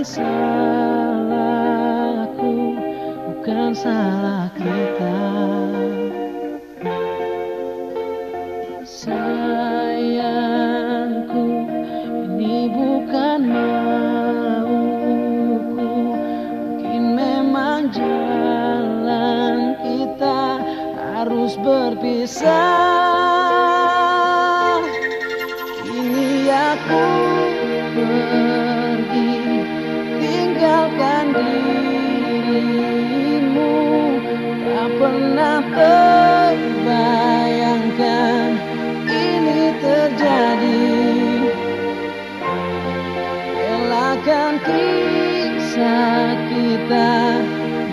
bukan salahku, bukan salah kita. Sayangku, ini bukan mauku, mungkin memang jalan kita harus berpisah. Ini aku. Ber pernah terbayangkan ini terjadi. Relakan kisah kita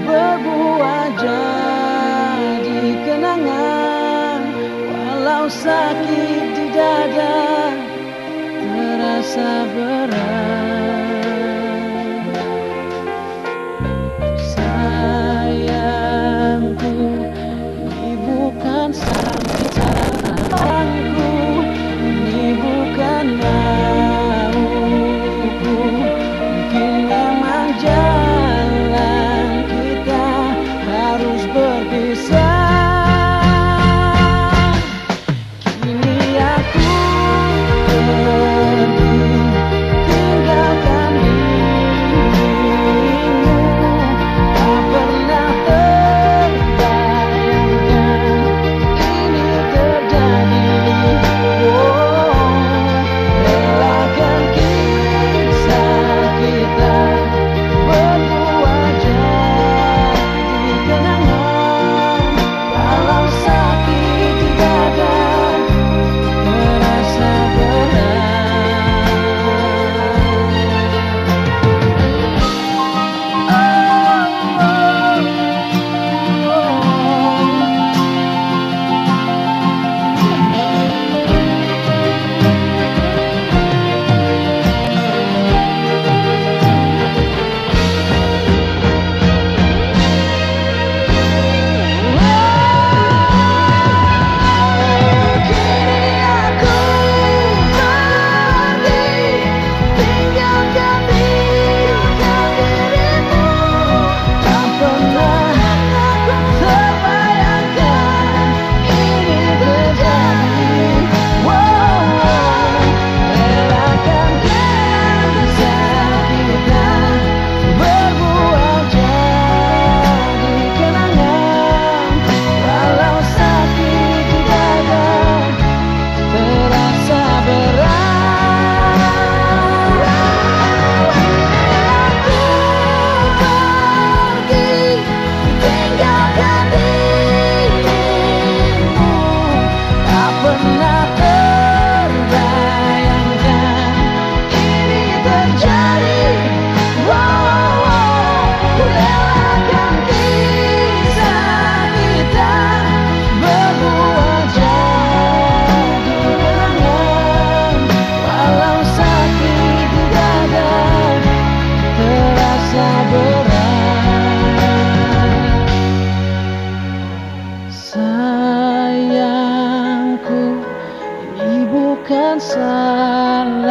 berbuah jadi kenangan. Walau sakit di dada terasa berat terasa Sayangku ini bukan salahmu.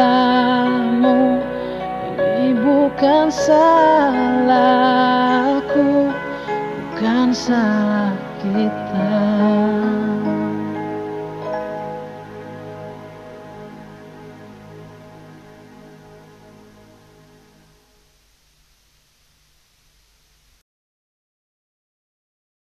Ini bukan salahku. Bukan salah kita